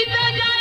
गीत गा